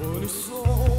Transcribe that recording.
renaissance.